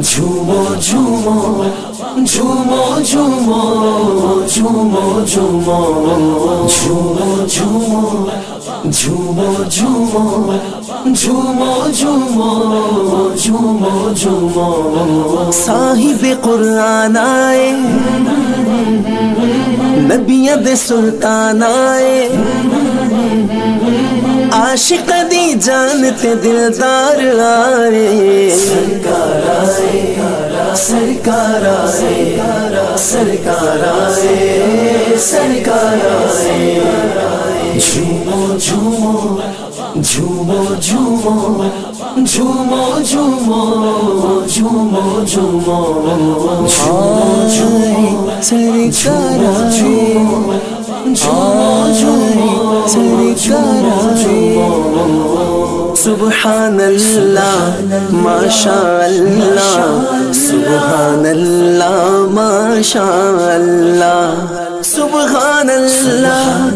جھومو جھومو جھومو جھومو جھومو جھومو جھومو جھومو جھومو جھومو جھومو جھومو جھومو جھومو صاحب قرآن آئے نبیت سلطان آئے عاشق دی جانتے دلدار آئے سرکار آئے سرکار آئے سرکار آئے سرکار آئے جھومو جھومو جھومو جھومو جھومو جھومو جھومو جھومو جھومو سرکار سبحان اللہ ماشاء اللہ سبحان اللہ ماشاء اللہ سبحان اللہ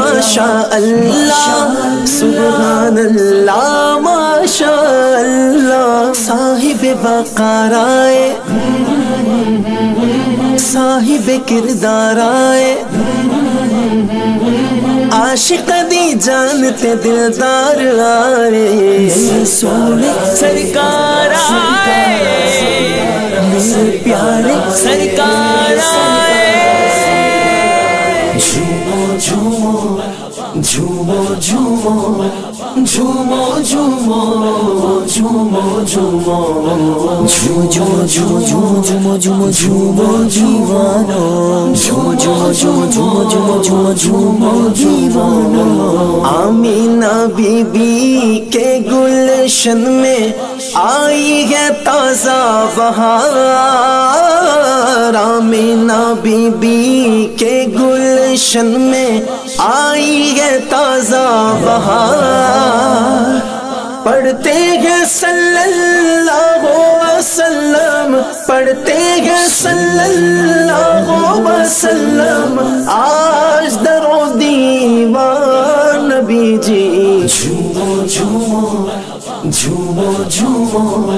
ماشاء اللہ سبحان اللہ ماشاء اللہ صاحب وقار آئے صاحب کردار آئے عاشق دی جانتے دلدار آئے سونے سرکار آئے میرے پیارے سرکار آئے۔ جھومو جھومو جھومو جھومو جھومو جھومو جھوجو جھوجو جھومو جھومو جھومو جیوانو جھوجو جھوجو جھومو جھومو جھومو جیوانو آمینہ بی بی کے گلشن میں آئی ہے تازہ بہار آمینہ بی بی کے گلشن میں آئی ہے تازہ بہار پڑھتے ہیں صلی اللہ وسلم، پڑھتے ہیں صلی اللہ وسلم۔ آج جھومو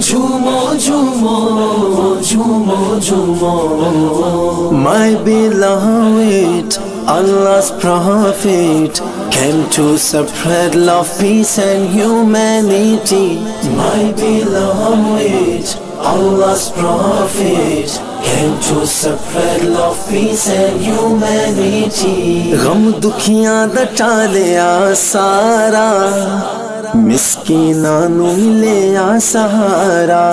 جھومو جھومو جھومو جھومو My beloved, Allah's prophet came to spread love, peace and humanity. My beloved, Allah's prophet came to spread love, peace and humanity. غم دکھیاں دا ٹالیا سارا مسکیناں نو ملیا سہارا،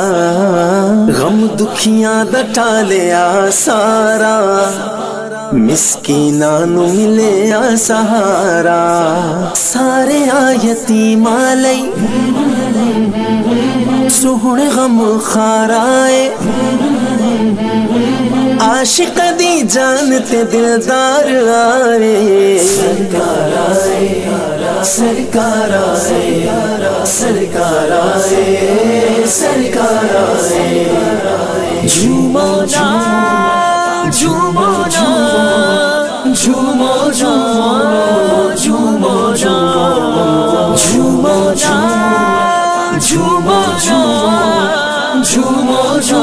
غم دکھیاں دا ٹالیا سارا مسکیناں نو ملیا سہارا۔ سارے آیتی مالئی سہن غم خارائے۔ عاشق دی جانتے دلدار آرے سرکار آئے سرکار آئے سرکار آئے سرکار آئے۔ جھومو جا جھومو جا جھومو جا جھومو جا جھومو جا جھومو جا جھومو جا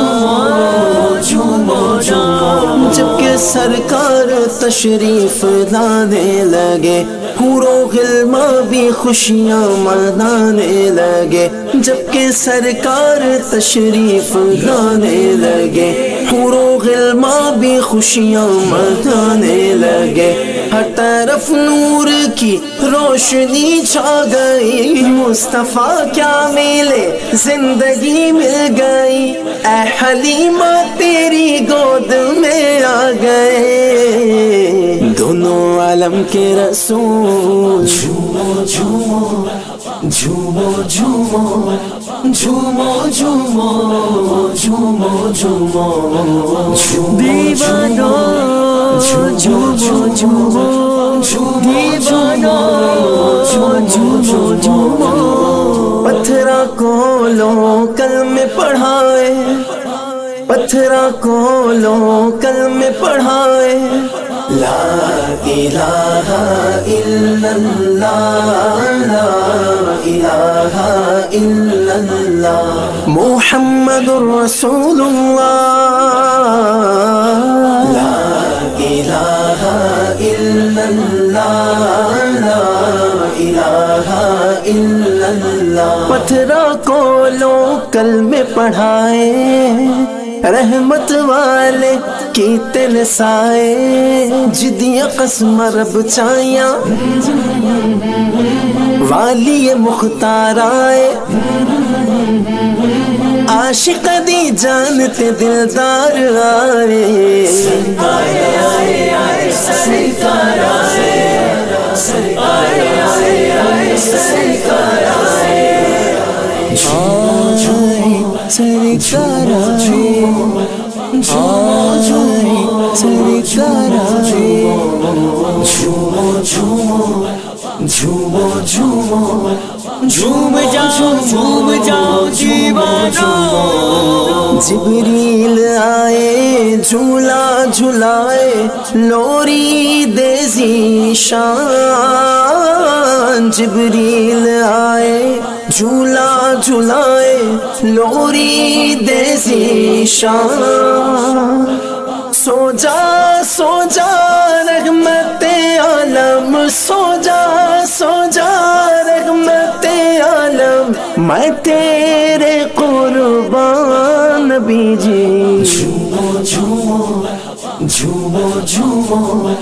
جبکہ سرکار تشریف لانے لگے پورو غلما بھی خوشیاں منانے لگے۔ جبکہ سرکار تشریف لانے لگے پورو غلما بھی خوشیاں منانے لگے۔ ہر طرف نور کی روشنی چھا گئی مصطفیٰ کیا ملے زندگی مل گئی اے حلیمہ تیری گود میں آ گئے دونوں عالم کے رسول جھومو جھومو جھومو جھومو جھومو جھومو جھومو جھومو دیوانو جھومو جھومو دیوانو جھومو جھومو پتھرا کو لو کل میں پڑھائے۔ پتھرا کو لو کل میں پڑھائے۔ لا الہ الا اللہ، لا الہ الا اللہ، محمد رسول اللہ۔ لا الہ الا اللہ لا الہ الا اللہ پتھرا کو لو کل میں پڑھائے، رحمت والے کی تل سائے جدیاں قسم رب چاہیاں والی مختار آئے عاشق دی جانتے دلدار آئے۔ سرکار آئے۔ سرکار آئے۔ جھومو جھومو جھوم جاؤ جھوم جاؤ دیوانو جبریل آئے جھولا جھلائے لوری دیزی شان جبریل آئے جھولا جھلائے لوری دیزی شان سو جا سو جا، رحمت عالم، سو جا سو جا، رحمت عالم، میں تیرے قربان نبی جی۔ جھومو جھومو جھومو جھومو۔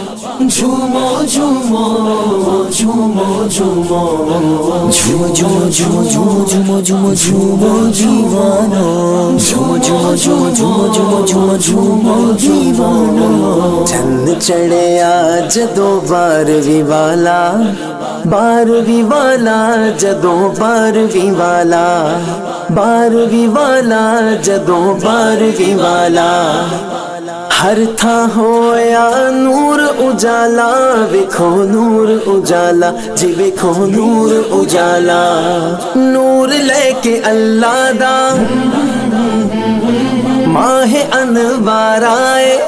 چند چڑھے آج دو بار بھی والا بار بھی والا جدو بار بھی والا بار بھی والا جدو بار بھی والا ہر تھا ہویا نور اجالا ویکھو نور اجالا جی ویکھو نور اجالا۔ نور لے کے اللہ دا۔ ماہ انوار آئے۔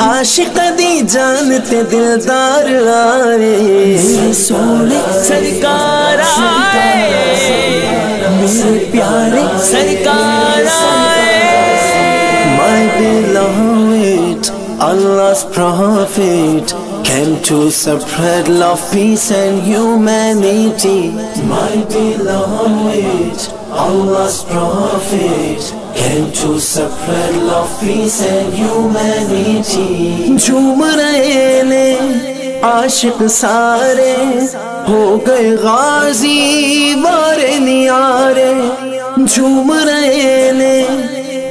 عاشق دی جانتے دلدار آئے۔ سونے سرکار آئے۔ میرے پیارے سرکار آئے My beloved, Allah's prophet came to spread love, peace and humanity. My beloved, Allah's prophet came to spread love, peace and humanity. جھوم رہے نے عاشق سارے ہو گئے غازی بارے نیارے جھوم رہے نے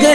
دے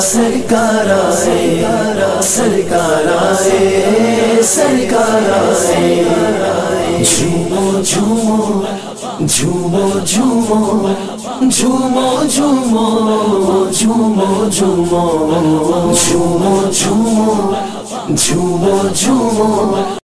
سرکار آئے سرکار آئے سرکار آئے جھومو جھومو جھومو جھومو جھومو جھومو جھومو جھومو۔ جھومو جھومو جھومو جھومو۔